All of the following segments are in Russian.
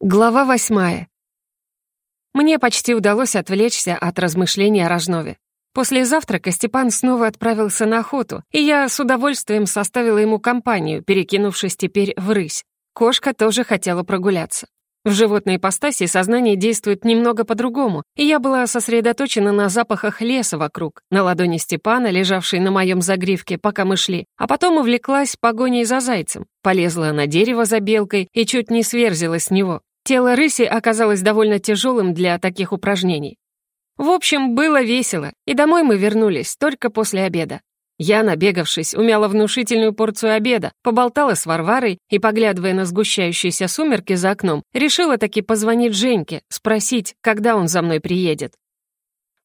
Глава восьмая. Мне почти удалось отвлечься от размышлений о Рожнове. После завтрака Степан снова отправился на охоту, и я с удовольствием составила ему компанию, перекинувшись теперь в рысь. Кошка тоже хотела прогуляться. В животной ипостаси сознание действует немного по-другому, и я была сосредоточена на запахах леса вокруг, на ладони Степана, лежавшей на моем загривке, пока мы шли, а потом увлеклась погоней за зайцем, полезла на дерево за белкой и чуть не сверзилась с него. Тело рыси оказалось довольно тяжелым для таких упражнений. В общем, было весело, и домой мы вернулись только после обеда. Я, набегавшись, умяла внушительную порцию обеда, поболтала с Варварой и, поглядывая на сгущающиеся сумерки за окном, решила таки позвонить Женьке, спросить, когда он за мной приедет.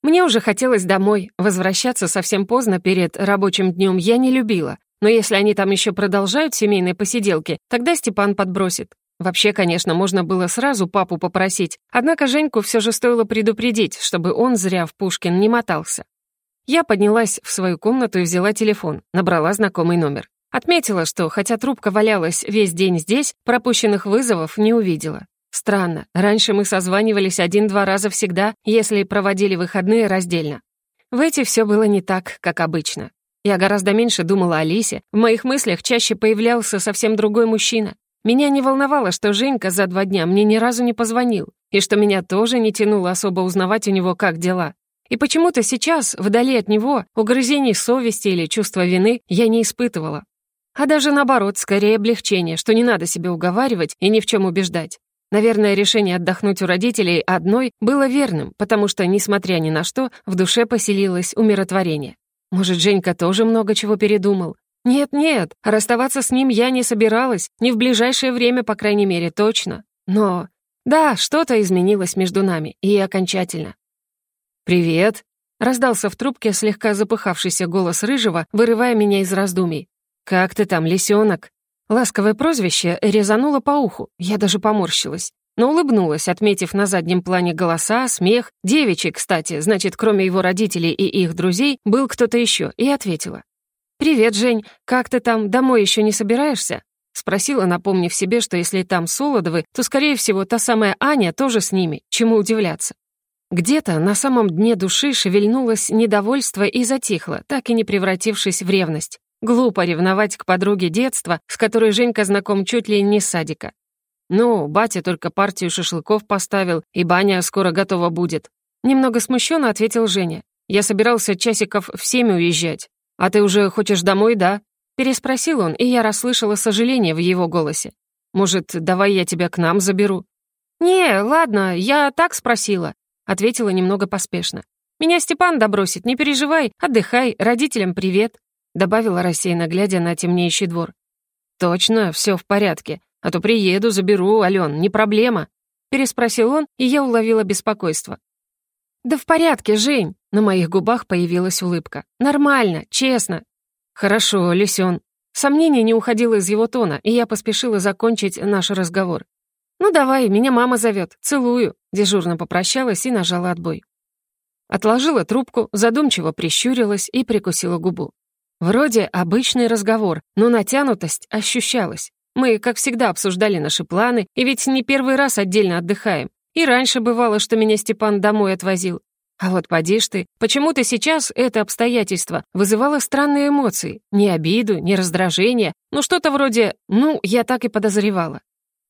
Мне уже хотелось домой, возвращаться совсем поздно перед рабочим днем я не любила, но если они там еще продолжают семейные посиделки, тогда Степан подбросит. Вообще, конечно, можно было сразу папу попросить, однако Женьку все же стоило предупредить, чтобы он зря в Пушкин не мотался. Я поднялась в свою комнату и взяла телефон, набрала знакомый номер. Отметила, что, хотя трубка валялась весь день здесь, пропущенных вызовов не увидела. Странно, раньше мы созванивались один-два раза всегда, если проводили выходные раздельно. В эти все было не так, как обычно. Я гораздо меньше думала о Лисе, в моих мыслях чаще появлялся совсем другой мужчина. Меня не волновало, что Женька за два дня мне ни разу не позвонил, и что меня тоже не тянуло особо узнавать у него, как дела. И почему-то сейчас, вдали от него, угрызений совести или чувства вины я не испытывала. А даже наоборот, скорее облегчение, что не надо себя уговаривать и ни в чем убеждать. Наверное, решение отдохнуть у родителей одной было верным, потому что, несмотря ни на что, в душе поселилось умиротворение. Может, Женька тоже много чего передумал? Нет-нет, расставаться с ним я не собиралась, не в ближайшее время, по крайней мере, точно. Но... Да, что-то изменилось между нами, и окончательно. «Привет!» — раздался в трубке слегка запыхавшийся голос Рыжего, вырывая меня из раздумий. «Как ты там, лисенок?» Ласковое прозвище резануло по уху, я даже поморщилась. Но улыбнулась, отметив на заднем плане голоса, смех, девичий, кстати, значит, кроме его родителей и их друзей, был кто-то еще, и ответила. «Привет, Жень, как ты там, домой еще не собираешься?» Спросила, напомнив себе, что если там Солодовы, то, скорее всего, та самая Аня тоже с ними, чему удивляться. Где-то на самом дне души шевельнулось недовольство и затихло, так и не превратившись в ревность. Глупо ревновать к подруге детства, с которой Женька знаком чуть ли не с садика. Ну, батя только партию шашлыков поставил, и баня скоро готова будет. Немного смущенно ответил Женя. Я собирался часиков в семь уезжать. А ты уже хочешь домой, да? Переспросил он, и я расслышала сожаление в его голосе. Может, давай я тебя к нам заберу? «Не, ладно, я так спросила», Ответила немного поспешно. «Меня Степан добросит, не переживай, отдыхай, родителям привет», добавила рассеянно, глядя на темнеющий двор. «Точно, все в порядке, а то приеду, заберу, Ален, не проблема», переспросил он, и я уловила беспокойство. «Да в порядке, Жень!» На моих губах появилась улыбка. «Нормально, честно». «Хорошо, Лисён». Сомнение не уходило из его тона, и я поспешила закончить наш разговор. «Ну давай, меня мама зовет. Целую», — дежурно попрощалась и нажала отбой. Отложила трубку, задумчиво прищурилась и прикусила губу. Вроде обычный разговор, но натянутость ощущалась. Мы, как всегда, обсуждали наши планы, и ведь не первый раз отдельно отдыхаем. И раньше бывало, что меня Степан домой отвозил. А вот поди ж ты, почему-то сейчас это обстоятельство вызывало странные эмоции. Ни обиду, ни раздражение, ну что-то вроде «ну, я так и подозревала».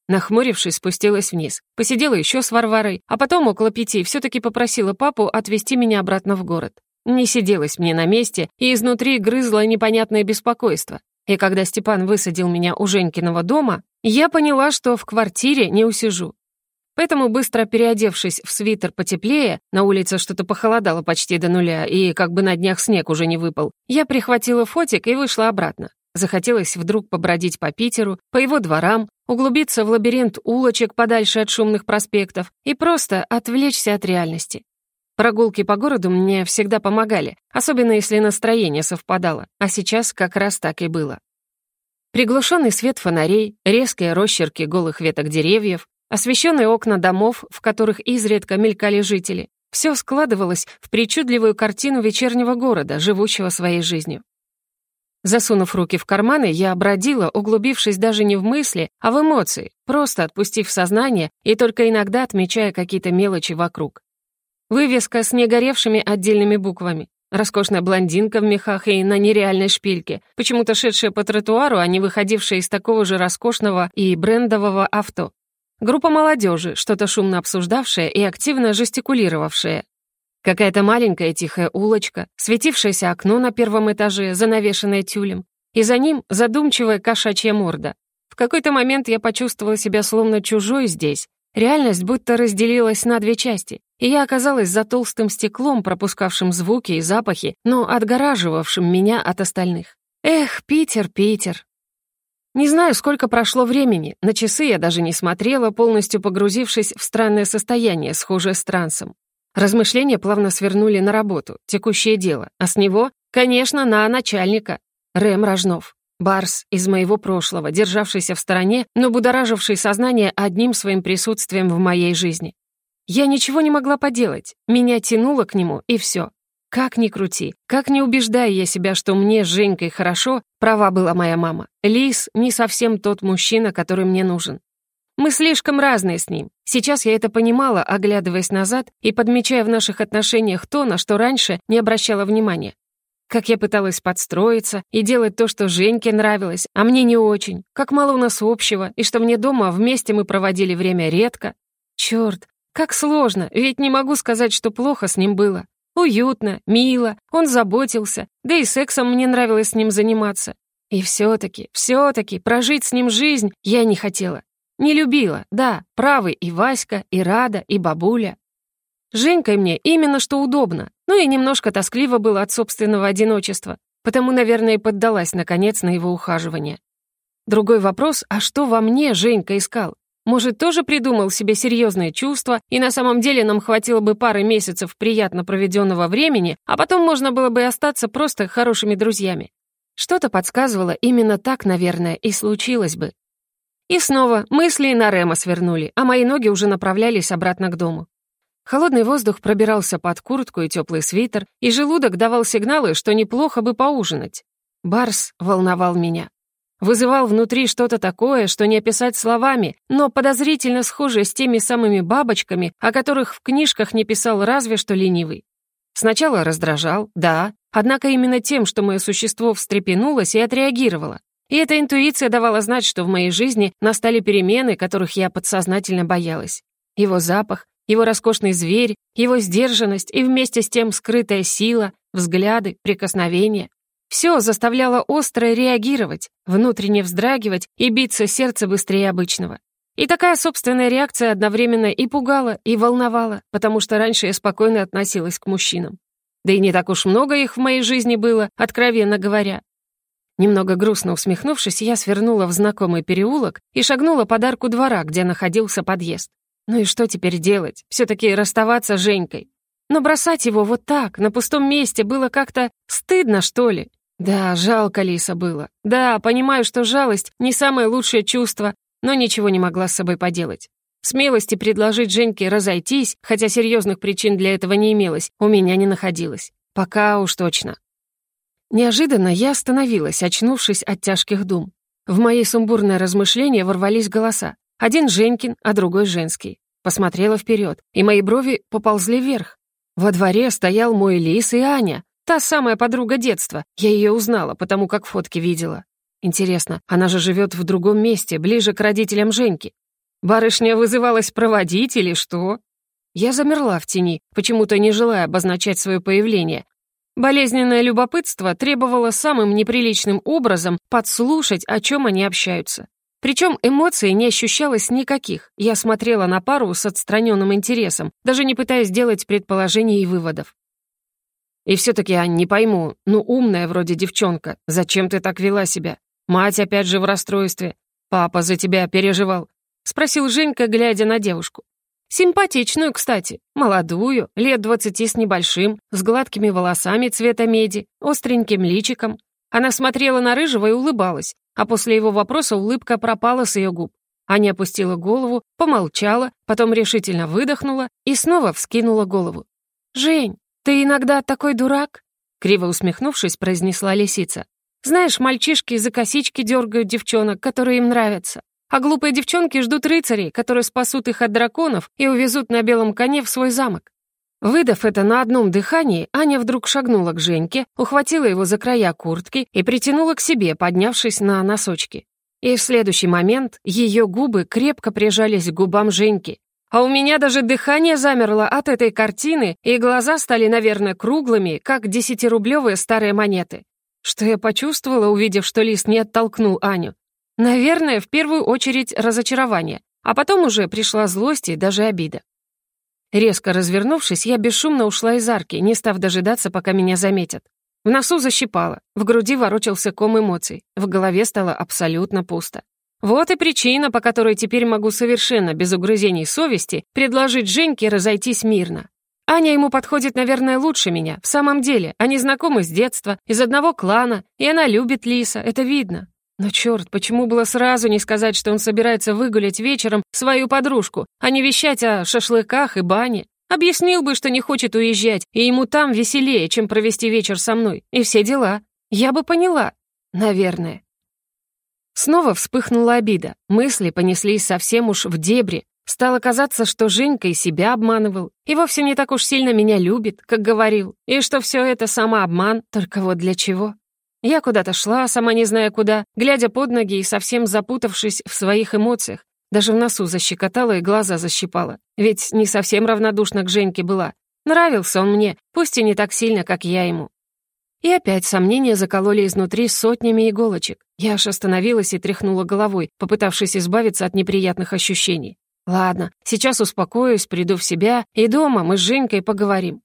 Нахмурившись, спустилась вниз. Посидела еще с Варварой, а потом около пяти все таки попросила папу отвезти меня обратно в город. Не сиделась мне на месте, и изнутри грызло непонятное беспокойство. И когда Степан высадил меня у Женькиного дома, я поняла, что в квартире не усижу. Поэтому, быстро переодевшись в свитер потеплее, на улице что-то похолодало почти до нуля, и как бы на днях снег уже не выпал, я прихватила фотик и вышла обратно. Захотелось вдруг побродить по Питеру, по его дворам, углубиться в лабиринт улочек подальше от шумных проспектов и просто отвлечься от реальности. Прогулки по городу мне всегда помогали, особенно если настроение совпадало, а сейчас как раз так и было. Приглушенный свет фонарей, резкие росчерки голых веток деревьев, освещенные окна домов, в которых изредка мелькали жители, все складывалось в причудливую картину вечернего города, живущего своей жизнью. Засунув руки в карманы, я бродила, углубившись даже не в мысли, а в эмоции, просто отпустив сознание и только иногда отмечая какие-то мелочи вокруг. Вывеска с негоревшими отдельными буквами. Роскошная блондинка в мехах и на нереальной шпильке, почему-то шедшая по тротуару, а не выходившая из такого же роскошного и брендового авто. Группа молодежи, что-то шумно обсуждавшая и активно жестикулировавшая. Какая-то маленькая тихая улочка, светившееся окно на первом этаже, занавешенное тюлем, и за ним задумчивая кошачья морда. В какой-то момент я почувствовала себя словно чужой здесь. Реальность будто разделилась на две части, и я оказалась за толстым стеклом, пропускавшим звуки и запахи, но отгораживавшим меня от остальных. Эх, Питер, Питер. Не знаю, сколько прошло времени, на часы я даже не смотрела, полностью погрузившись в странное состояние, схожее с трансом. Размышления плавно свернули на работу, текущее дело, а с него, конечно, на начальника. Рэм Рожнов. Барс из моего прошлого, державшийся в стороне, но будораживший сознание одним своим присутствием в моей жизни. Я ничего не могла поделать, меня тянуло к нему, и все. Как ни крути, как ни убеждая я себя, что мне с Женькой хорошо, права была моя мама. Лис не совсем тот мужчина, который мне нужен. Мы слишком разные с ним. Сейчас я это понимала, оглядываясь назад и подмечая в наших отношениях то, на что раньше не обращала внимания. Как я пыталась подстроиться и делать то, что Женьке нравилось, а мне не очень. Как мало у нас общего, и что мне дома вместе мы проводили время редко. Чёрт, как сложно, ведь не могу сказать, что плохо с ним было. Уютно, мило, он заботился, да и сексом мне нравилось с ним заниматься. И все-таки, все-таки прожить с ним жизнь я не хотела. Не любила, да, правы и Васька, и Рада, и бабуля. Женькой мне именно что удобно, ну и немножко тоскливо было от собственного одиночества, потому, наверное, и поддалась, наконец, на его ухаживание. Другой вопрос, а что во мне Женька искал? Может, тоже придумал себе серьезные чувства, и на самом деле нам хватило бы пары месяцев приятно проведенного времени, а потом можно было бы остаться просто хорошими друзьями. Что-то подсказывало, именно так, наверное, и случилось бы. И снова мысли на Рема свернули, а мои ноги уже направлялись обратно к дому. Холодный воздух пробирался под куртку и теплый свитер, и желудок давал сигналы, что неплохо бы поужинать. Барс волновал меня. Вызывал внутри что-то такое, что не описать словами, но подозрительно схожее с теми самыми бабочками, о которых в книжках не писал разве что ленивый. Сначала раздражал, да, однако именно тем, что мое существо встрепенулось и отреагировало. И эта интуиция давала знать, что в моей жизни настали перемены, которых я подсознательно боялась. Его запах, его роскошный зверь, его сдержанность и вместе с тем скрытая сила, взгляды, прикосновения. Все заставляло остро реагировать, внутренне вздрагивать и биться сердце быстрее обычного. И такая собственная реакция одновременно и пугала, и волновала, потому что раньше я спокойно относилась к мужчинам. Да и не так уж много их в моей жизни было, откровенно говоря. Немного грустно усмехнувшись, я свернула в знакомый переулок и шагнула под арку двора, где находился подъезд. Ну и что теперь делать? все таки расставаться с Женькой. Но бросать его вот так, на пустом месте, было как-то стыдно, что ли. Да, жалко Лиса было. Да, понимаю, что жалость — не самое лучшее чувство, но ничего не могла с собой поделать. Смелости предложить Женьке разойтись, хотя серьезных причин для этого не имелось, у меня не находилось. Пока уж точно. Неожиданно я остановилась, очнувшись от тяжких дум. В мои сумбурные размышления ворвались голоса. Один Женькин, а другой женский. Посмотрела вперед, и мои брови поползли вверх. Во дворе стоял мой Лис и Аня, та самая подруга детства. Я ее узнала, потому как фотки видела. Интересно, она же живет в другом месте, ближе к родителям Женьки. Барышня вызывалась проводить или что? Я замерла в тени, почему-то не желая обозначать свое появление, Болезненное любопытство требовало самым неприличным образом подслушать, о чем они общаются. Причем эмоций не ощущалось никаких. Я смотрела на пару с отстраненным интересом, даже не пытаясь делать предположений и выводов. И все-таки я не пойму, ну умная вроде девчонка, зачем ты так вела себя? Мать опять же в расстройстве. Папа за тебя переживал. Спросил Женька, глядя на девушку. Симпатичную, кстати, молодую, лет двадцати с небольшим, с гладкими волосами цвета меди, остреньким личиком. Она смотрела на Рыжего и улыбалась, а после его вопроса улыбка пропала с ее губ. Аня опустила голову, помолчала, потом решительно выдохнула и снова вскинула голову. «Жень, ты иногда такой дурак?» Криво усмехнувшись, произнесла лисица. Знаешь, мальчишки за косички дергают девчонок, которые им нравятся. А глупые девчонки ждут рыцарей, которые спасут их от драконов и увезут на белом коне в свой замок. Выдав это на одном дыхании, Аня вдруг шагнула к Женьке, ухватила его за края куртки и притянула к себе, поднявшись на носочки. И в следующий момент ее губы крепко прижались к губам Женьки. А у меня даже дыхание замерло от этой картины, и глаза стали, наверное, круглыми, как десятирублевые старые монеты. Что я почувствовала, увидев, что лист не оттолкнул Аню? Наверное, в первую очередь разочарование, а потом уже пришла злость и даже обида. Резко развернувшись, я бесшумно ушла из арки, не став дожидаться, пока меня заметят. В носу защипало, в груди ворочался ком эмоций, в голове стало абсолютно пусто. Вот и причина, по которой теперь могу совершенно без угрызений совести предложить Женьке разойтись мирно. Аня ему подходит, наверное, лучше меня. В самом деле, они знакомы с детства, из одного клана, и она любит Лиса, это видно. Но черт, почему было сразу не сказать, что он собирается выгулять вечером свою подружку, а не вещать о шашлыках и бане? Объяснил бы, что не хочет уезжать, и ему там веселее, чем провести вечер со мной. И все дела. Я бы поняла. Наверное. Снова вспыхнула обида. Мысли понеслись совсем уж в дебри, Стало казаться, что Женька и себя обманывал, и вовсе не так уж сильно меня любит, как говорил, и что все это самообман, только вот для чего? Я куда-то шла, сама не зная куда, глядя под ноги и совсем запутавшись в своих эмоциях. Даже в носу защекотала и глаза защипала. Ведь не совсем равнодушна к Женьке была. Нравился он мне, пусть и не так сильно, как я ему. И опять сомнения закололи изнутри сотнями иголочек. Я аж остановилась и тряхнула головой, попытавшись избавиться от неприятных ощущений. Ладно, сейчас успокоюсь, приду в себя, и дома мы с Женькой поговорим.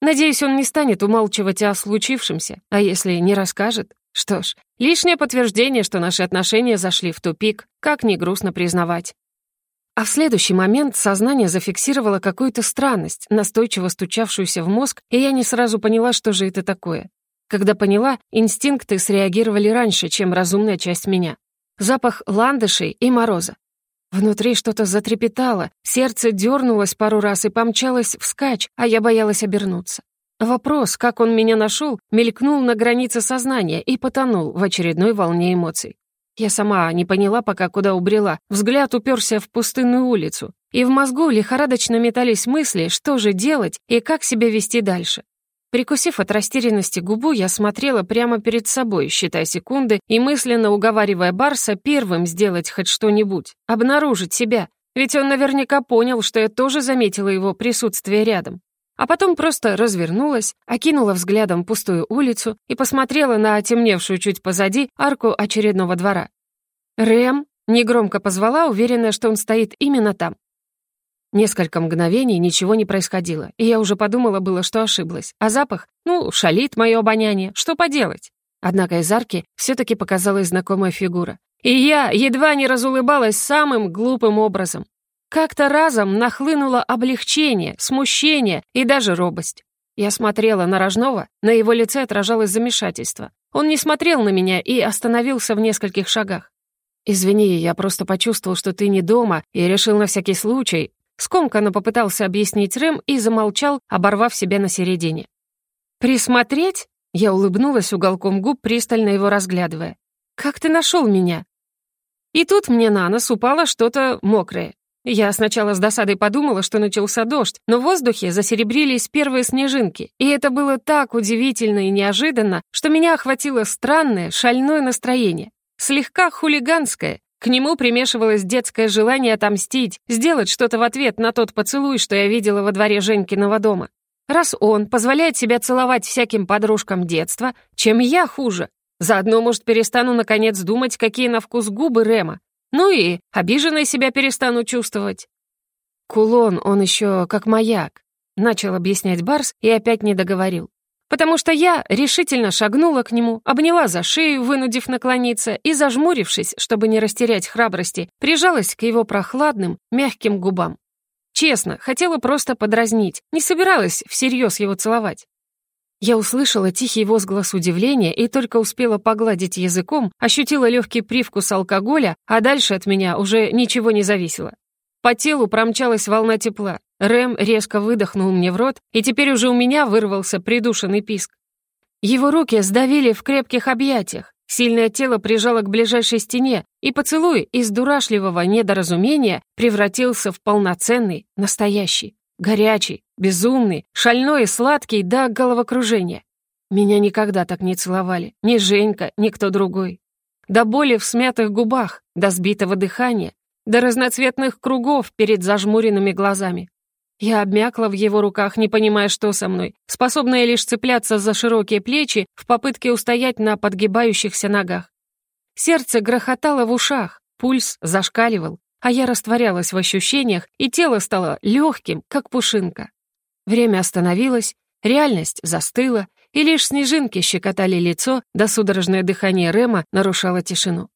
Надеюсь, он не станет умалчивать о случившемся, а если не расскажет? Что ж, лишнее подтверждение, что наши отношения зашли в тупик, как ни грустно признавать. А в следующий момент сознание зафиксировало какую-то странность, настойчиво стучавшуюся в мозг, и я не сразу поняла, что же это такое. Когда поняла, инстинкты среагировали раньше, чем разумная часть меня. Запах ландышей и мороза. Внутри что-то затрепетало, сердце дернулось пару раз и помчалось вскачь, а я боялась обернуться. Вопрос, как он меня нашел, мелькнул на границе сознания и потонул в очередной волне эмоций. Я сама не поняла пока, куда убрела. Взгляд уперся в пустынную улицу. И в мозгу лихорадочно метались мысли, что же делать и как себя вести дальше. Прикусив от растерянности губу, я смотрела прямо перед собой, считая секунды и мысленно уговаривая Барса первым сделать хоть что-нибудь, обнаружить себя, ведь он наверняка понял, что я тоже заметила его присутствие рядом. А потом просто развернулась, окинула взглядом пустую улицу и посмотрела на темневшую чуть позади арку очередного двора. «Рэм!» — негромко позвала, уверенная, что он стоит именно там. Несколько мгновений ничего не происходило, и я уже подумала было, что ошиблась. А запах? Ну, шалит мое обоняние, что поделать? Однако из арки все-таки показалась знакомая фигура. И я едва не разулыбалась самым глупым образом. Как-то разом нахлынуло облегчение, смущение и даже робость. Я смотрела на Рожнова, на его лице отражалось замешательство. Он не смотрел на меня и остановился в нескольких шагах. «Извини, я просто почувствовал, что ты не дома, и решил на всякий случай, Скомканно попытался объяснить Рэм и замолчал, оборвав себя на середине. «Присмотреть?» — я улыбнулась уголком губ, пристально его разглядывая. «Как ты нашел меня?» И тут мне на нос упало что-то мокрое. Я сначала с досадой подумала, что начался дождь, но в воздухе засеребрились первые снежинки, и это было так удивительно и неожиданно, что меня охватило странное, шальное настроение, слегка хулиганское, к нему примешивалось детское желание отомстить, сделать что-то в ответ на тот поцелуй, что я видела во дворе Женькиного дома. Раз он позволяет себя целовать всяким подружкам детства, чем я хуже? Заодно, может, перестану наконец думать, какие на вкус губы Рема. Ну и обиженной себя перестану чувствовать. Кулон, он еще как маяк. Начал объяснять Барс и опять не договорил потому что я решительно шагнула к нему, обняла за шею, вынудив наклониться, и, зажмурившись, чтобы не растерять храбрости, прижалась к его прохладным, мягким губам. Честно, хотела просто подразнить, не собиралась всерьез его целовать. Я услышала тихий возглас удивления и только успела погладить языком, ощутила легкий привкус алкоголя, а дальше от меня уже ничего не зависело. По телу промчалась волна тепла. Рэм резко выдохнул мне в рот, и теперь уже у меня вырвался придушенный писк. Его руки сдавили в крепких объятиях. Сильное тело прижало к ближайшей стене, и поцелуй из дурашливого недоразумения превратился в полноценный, настоящий, горячий, безумный, шальной и сладкий до головокружения. Меня никогда так не целовали, ни Женька, ни кто другой. До боли в смятых губах, до сбитого дыхания, до разноцветных кругов перед зажмуренными глазами. Я обмякла в его руках, не понимая, что со мной, способная лишь цепляться за широкие плечи в попытке устоять на подгибающихся ногах. Сердце грохотало в ушах, пульс зашкаливал, а я растворялась в ощущениях, и тело стало легким, как пушинка. Время остановилось, реальность застыла, и лишь снежинки щекотали лицо, да судорожное дыхание Рема нарушало тишину.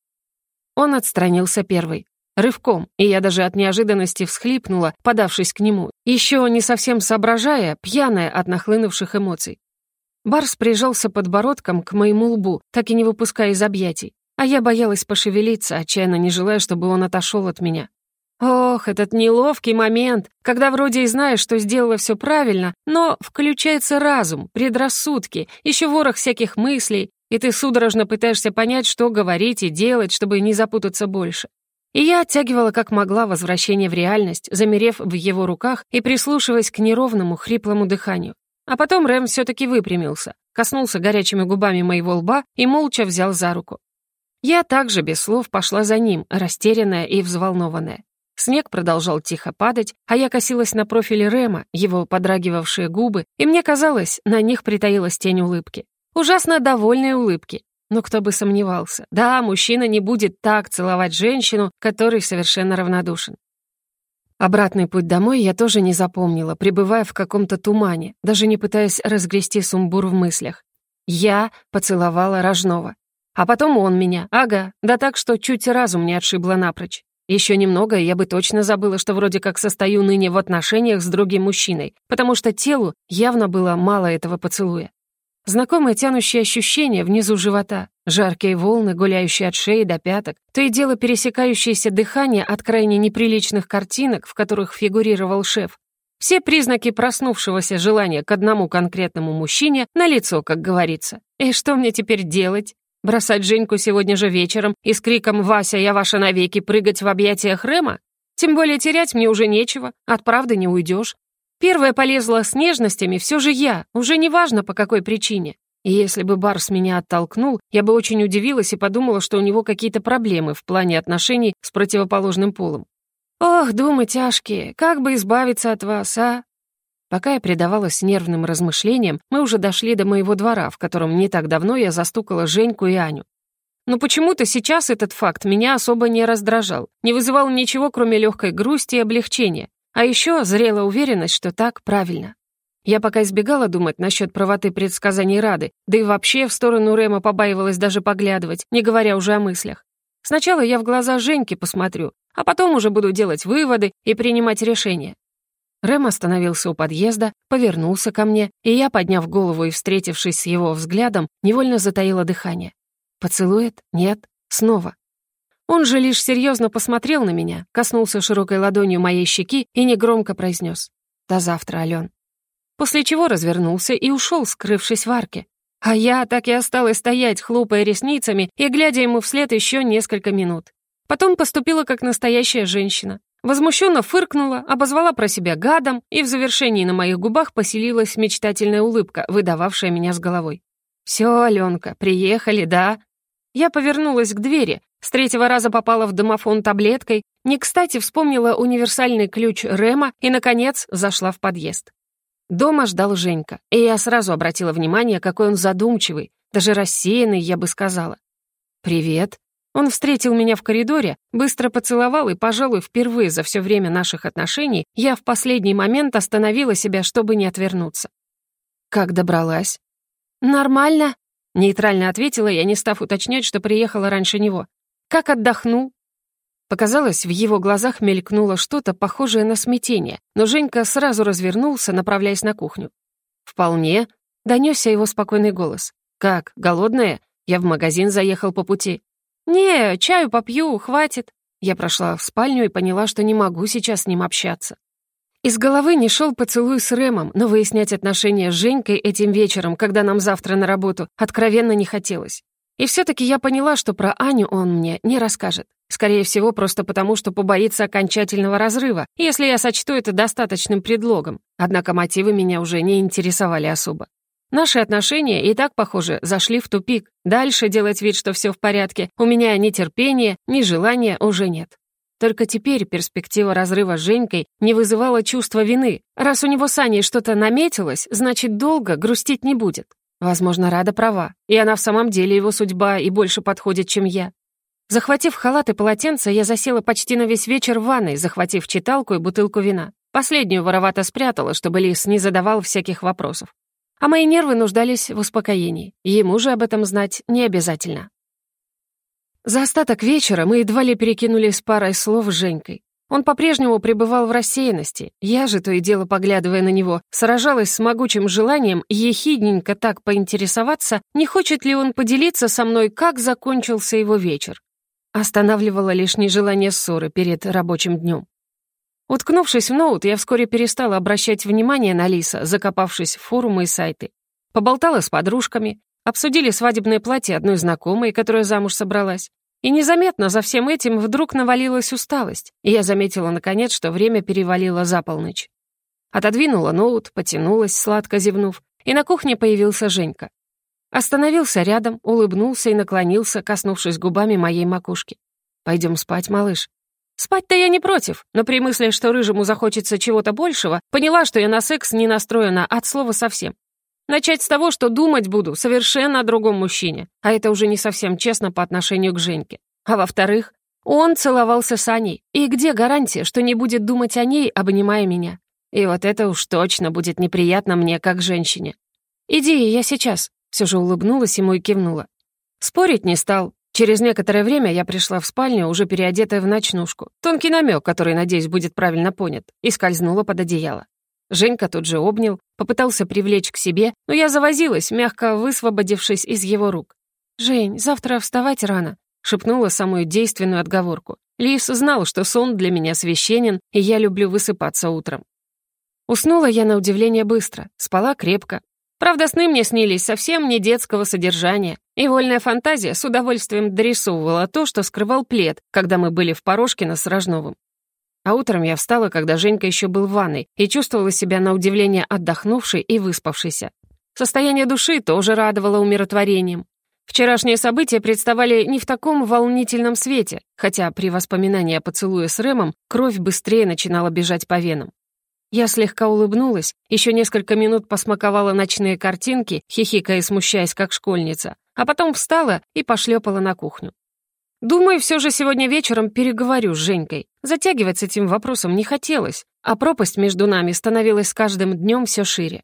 Он отстранился первый, Рывком, и я даже от неожиданности всхлипнула, подавшись к нему, еще не совсем соображая, пьяная от нахлынувших эмоций. Барс прижался подбородком к моему лбу, так и не выпуская из объятий, а я боялась пошевелиться, отчаянно не желая, чтобы он отошел от меня. Ох, этот неловкий момент, когда вроде и знаешь, что сделала все правильно, но включается разум, предрассудки, еще ворох всяких мыслей, и ты судорожно пытаешься понять, что говорить и делать, чтобы не запутаться больше. И я оттягивала как могла возвращение в реальность, замерев в его руках и прислушиваясь к неровному, хриплому дыханию. А потом Рэм все-таки выпрямился, коснулся горячими губами моего лба и молча взял за руку. Я также без слов пошла за ним, растерянная и взволнованная. Снег продолжал тихо падать, а я косилась на профиль Рэма, его подрагивавшие губы, и мне казалось, на них притаилась тень улыбки. Ужасно довольной улыбки, но кто бы сомневался. Да, мужчина не будет так целовать женщину, которой совершенно равнодушен. Обратный путь домой я тоже не запомнила, пребывая в каком-то тумане, даже не пытаясь разгрести сумбур в мыслях. Я поцеловала Рожнова. А потом он меня, ага, да так, что чуть разум не отшибло напрочь. Еще немного, и я бы точно забыла, что вроде как состою ныне в отношениях с другим мужчиной, потому что телу явно было мало этого поцелуя. Знакомое тянущее ощущение внизу живота, жаркие волны, гуляющие от шеи до пяток, то и дело пересекающееся дыхание от крайне неприличных картинок, в которых фигурировал шеф. Все признаки проснувшегося желания к одному конкретному мужчине на лицо, как говорится. И что мне теперь делать? Бросать Женьку сегодня же вечером и с криком «Вася, я ваша навеки» прыгать в объятиях Рема? Тем более терять мне уже нечего, от правды не уйдешь. Первая полезла с нежностями все же я, уже неважно по какой причине. И если бы Барс меня оттолкнул, я бы очень удивилась и подумала, что у него какие-то проблемы в плане отношений с противоположным полом. Ох, думы тяжкие, как бы избавиться от вас, а? Пока я предавалась нервным размышлениям, мы уже дошли до моего двора, в котором не так давно я застукала Женьку и Аню. Но почему-то сейчас этот факт меня особо не раздражал, не вызывал ничего, кроме легкой грусти и облегчения. А еще зрела уверенность, что так правильно. Я пока избегала думать насчет правоты предсказаний Рады, да и вообще в сторону Рема побаивалась даже поглядывать, не говоря уже о мыслях. Сначала я в глаза Женьки посмотрю, а потом уже буду делать выводы и принимать решения. Рэм остановился у подъезда, повернулся ко мне, и я, подняв голову и встретившись с его взглядом, невольно затаила дыхание. Поцелует? Нет? Снова. Он же лишь серьезно посмотрел на меня, коснулся широкой ладонью моей щеки и негромко произнес «До завтра, Ален». После чего развернулся и ушел, скрывшись в арке. А я так и осталась стоять, хлопая ресницами и глядя ему вслед еще несколько минут. Потом поступила как настоящая женщина. Возмущенно фыркнула, обозвала про себя гадом, и в завершении на моих губах поселилась мечтательная улыбка, выдававшая меня с головой. «Все, Аленка, приехали, да?» Я повернулась к двери, с третьего раза попала в домофон таблеткой, не кстати вспомнила универсальный ключ Рема и, наконец, зашла в подъезд. Дома ждал Женька, и я сразу обратила внимание, какой он задумчивый, даже рассеянный, я бы сказала. «Привет». Он встретил меня в коридоре, быстро поцеловал, и, пожалуй, впервые за все время наших отношений я в последний момент остановила себя, чтобы не отвернуться. «Как добралась?» «Нормально», Нейтрально ответила я, не став уточнять, что приехала раньше него. «Как отдохнул?» Показалось, в его глазах мелькнуло что-то похожее на смятение, но Женька сразу развернулся, направляясь на кухню. «Вполне», — донесся его спокойный голос. «Как, голодная? Я в магазин заехал по пути». «Не, чаю попью, хватит». Я прошла в спальню и поняла, что не могу сейчас с ним общаться. Из головы не шел поцелуй с Рэмом, но выяснять отношения с Женькой этим вечером, когда нам завтра на работу, откровенно не хотелось. И все-таки я поняла, что про Аню он мне не расскажет. Скорее всего, просто потому, что побоится окончательного разрыва, если я сочту это достаточным предлогом. Однако мотивы меня уже не интересовали особо. Наши отношения и так, похоже, зашли в тупик. Дальше делать вид, что все в порядке, у меня ни терпения, ни желания уже нет. Только теперь перспектива разрыва с Женькой не вызывала чувства вины. Раз у него с Аней что-то наметилось, значит, долго грустить не будет. Возможно, Рада права, и она в самом деле его судьба и больше подходит, чем я. Захватив халат и полотенце, я засела почти на весь вечер в ванной, захватив читалку и бутылку вина. Последнюю воровато спрятала, чтобы Лис не задавал всяких вопросов. А мои нервы нуждались в успокоении. Ему же об этом знать не обязательно. За остаток вечера мы едва ли перекинулись парой слов с Женькой. Он по-прежнему пребывал в рассеянности. Я же, то и дело поглядывая на него, сражалась с могучим желанием ехидненько так поинтересоваться, не хочет ли он поделиться со мной, как закончился его вечер. Останавливало лишь нежелание ссоры перед рабочим днем. Уткнувшись в ноут, я вскоре перестала обращать внимание на Лиса, закопавшись в форумы и сайты. Поболтала с подружками, обсудили свадебное платье одной знакомой, которая замуж собралась. И незаметно за всем этим вдруг навалилась усталость, и я заметила, наконец, что время перевалило за полночь. Отодвинула ноут, потянулась, сладко зевнув, и на кухне появился Женька. Остановился рядом, улыбнулся и наклонился, коснувшись губами моей макушки. «Пойдем спать, малыш». Спать-то я не против, но при мысли, что рыжему захочется чего-то большего, поняла, что я на секс не настроена от слова совсем. Начать с того, что думать буду совершенно о другом мужчине, а это уже не совсем честно по отношению к Женьке. А во-вторых, он целовался с Аней, и где гарантия, что не будет думать о ней, обнимая меня? И вот это уж точно будет неприятно мне, как женщине. «Иди, я сейчас», — все же улыбнулась ему и кивнула. Спорить не стал, Через некоторое время я пришла в спальню, уже переодетая в ночнушку. Тонкий намек, который, надеюсь, будет правильно понят, и скользнула под одеяло. Женька тут же обнял, попытался привлечь к себе, но я завозилась, мягко высвободившись из его рук. «Жень, завтра вставать рано», — шепнула самую действенную отговорку. Лис знал, что сон для меня священен, и я люблю высыпаться утром. Уснула я на удивление быстро, спала крепко, Правда, сны мне снились совсем не детского содержания, и вольная фантазия с удовольствием дорисовывала то, что скрывал плед, когда мы были в Порошкино с Рожновым. А утром я встала, когда Женька еще был в ванной, и чувствовала себя на удивление отдохнувшей и выспавшейся. Состояние души тоже радовало умиротворением. Вчерашние события представали не в таком волнительном свете, хотя при воспоминании о поцелуе с Рэмом кровь быстрее начинала бежать по венам. Я слегка улыбнулась, еще несколько минут посмаковала ночные картинки, хихикая и смущаясь, как школьница, а потом встала и пошлепала на кухню. Думаю, все же сегодня вечером переговорю с Женькой. Затягивать с этим вопросом не хотелось, а пропасть между нами становилась с каждым днем все шире.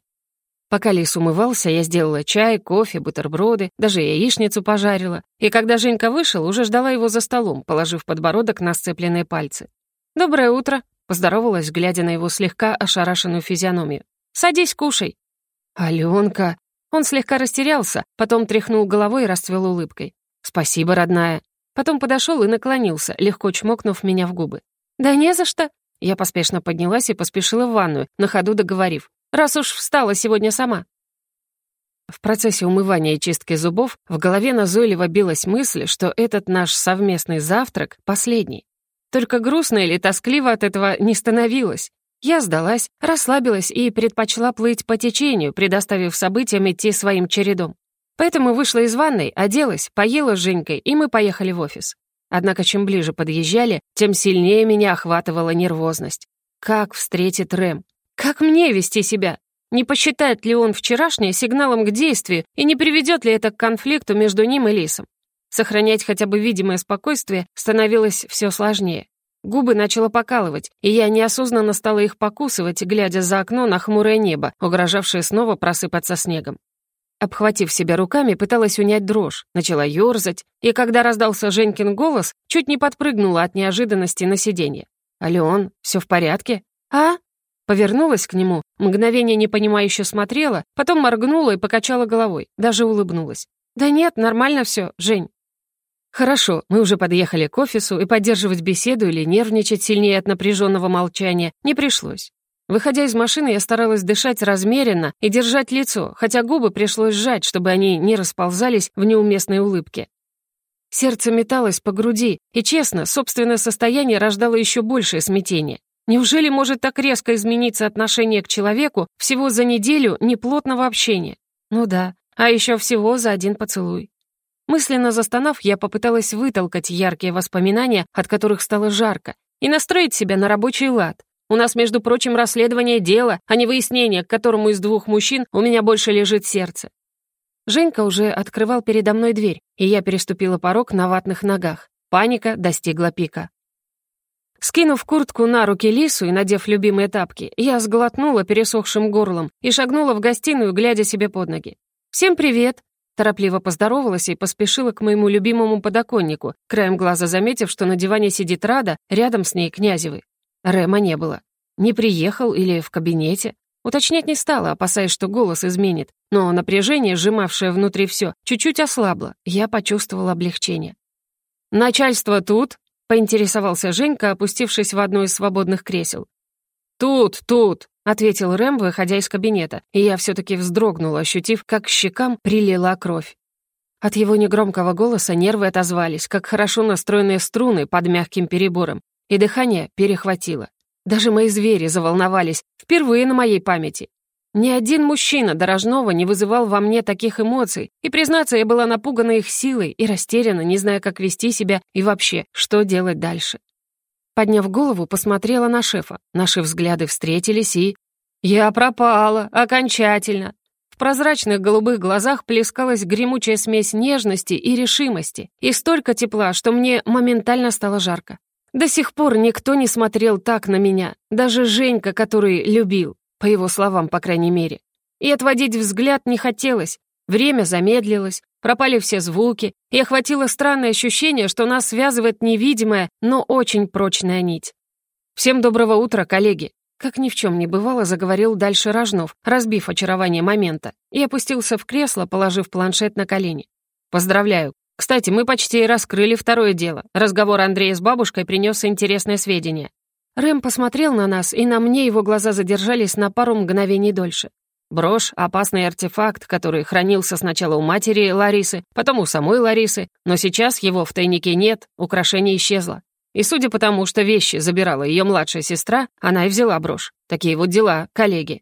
Пока Лис умывался, я сделала чай, кофе, бутерброды, даже яичницу пожарила, и когда Женька вышел, уже ждала его за столом, положив подбородок на сцепленные пальцы. «Доброе утро», Поздоровалась, глядя на его слегка ошарашенную физиономию. «Садись, кушай». «Аленка...» Он слегка растерялся, потом тряхнул головой и расцвел улыбкой. «Спасибо, родная». Потом подошел и наклонился, легко чмокнув меня в губы. «Да не за что». Я поспешно поднялась и поспешила в ванную, на ходу договорив. «Раз уж встала сегодня сама». В процессе умывания и чистки зубов в голове назойливо билась мысль, что этот наш совместный завтрак — последний. Только грустно или тоскливо от этого не становилось. Я сдалась, расслабилась и предпочла плыть по течению, предоставив событиям идти своим чередом. Поэтому вышла из ванной, оделась, поела с Женькой, и мы поехали в офис. Однако чем ближе подъезжали, тем сильнее меня охватывала нервозность. Как встретит Рэм? Как мне вести себя? Не посчитает ли он вчерашнее сигналом к действию и не приведет ли это к конфликту между ним и Лисом? Сохранять хотя бы видимое спокойствие становилось все сложнее. Губы начало покалывать, и я неосознанно стала их покусывать, глядя за окно на хмурое небо, угрожавшее снова просыпаться снегом. Обхватив себя руками, пыталась унять дрожь, начала ёрзать, и когда раздался Женькин голос, чуть не подпрыгнула от неожиданности на сиденье. «Алён, всё в порядке?» «А?» Повернулась к нему, мгновение непонимающе смотрела, потом моргнула и покачала головой, даже улыбнулась. «Да нет, нормально всё, Жень». Хорошо, мы уже подъехали к офису, и поддерживать беседу или нервничать сильнее от напряженного молчания не пришлось. Выходя из машины, я старалась дышать размеренно и держать лицо, хотя губы пришлось сжать, чтобы они не расползались в неуместной улыбке. Сердце металось по груди, и, честно, собственное состояние рождало еще большее смятение. Неужели может так резко измениться отношение к человеку всего за неделю неплотного общения? Ну да, а еще всего за один поцелуй. Мысленно застонав, я попыталась вытолкать яркие воспоминания, от которых стало жарко, и настроить себя на рабочий лад. У нас, между прочим, расследование дела, а не выяснение, к которому из двух мужчин у меня больше лежит сердце. Женька уже открывал передо мной дверь, и я переступила порог на ватных ногах. Паника достигла пика. Скинув куртку на руки Лису и надев любимые тапки, я сглотнула пересохшим горлом и шагнула в гостиную, глядя себе под ноги. «Всем привет!» Торопливо поздоровалась и поспешила к моему любимому подоконнику, краем глаза заметив, что на диване сидит Рада, рядом с ней Князевой. Рэма не было. Не приехал или в кабинете. Уточнять не стала, опасаясь, что голос изменит, но напряжение, сжимавшее внутри все, чуть-чуть ослабло. Я почувствовала облегчение. «Начальство тут?» — поинтересовался Женька, опустившись в одно из свободных кресел. «Тут, тут!» — ответил Рэм, выходя из кабинета, и я все-таки вздрогнула, ощутив, как щекам прилила кровь. От его негромкого голоса нервы отозвались, как хорошо настроенные струны под мягким перебором, и дыхание перехватило. Даже мои звери заволновались, впервые на моей памяти. Ни один мужчина дорожного не вызывал во мне таких эмоций, и, признаться, я была напугана их силой и растеряна, не зная, как вести себя и вообще, что делать дальше. Подняв голову, посмотрела на шефа. Наши взгляды встретились, и... Я пропала, окончательно. В прозрачных голубых глазах плескалась гремучая смесь нежности и решимости, и столько тепла, что мне моментально стало жарко. До сих пор никто не смотрел так на меня, даже Женька, который любил, по его словам, по крайней мере. И отводить взгляд не хотелось. Время замедлилось, Пропали все звуки, и охватило странное ощущение, что нас связывает невидимая, но очень прочная нить. «Всем доброго утра, коллеги!» Как ни в чем не бывало, заговорил дальше Рожнов, разбив очарование момента, и опустился в кресло, положив планшет на колени. «Поздравляю. Кстати, мы почти раскрыли второе дело. Разговор Андрея с бабушкой принес интересное сведения». Рэм посмотрел на нас, и на мне его глаза задержались на пару мгновений дольше. Брошь — опасный артефакт, который хранился сначала у матери Ларисы, потом у самой Ларисы, но сейчас его в тайнике нет, украшение исчезло. И судя по тому, что вещи забирала ее младшая сестра, она и взяла брошь. Такие вот дела, коллеги.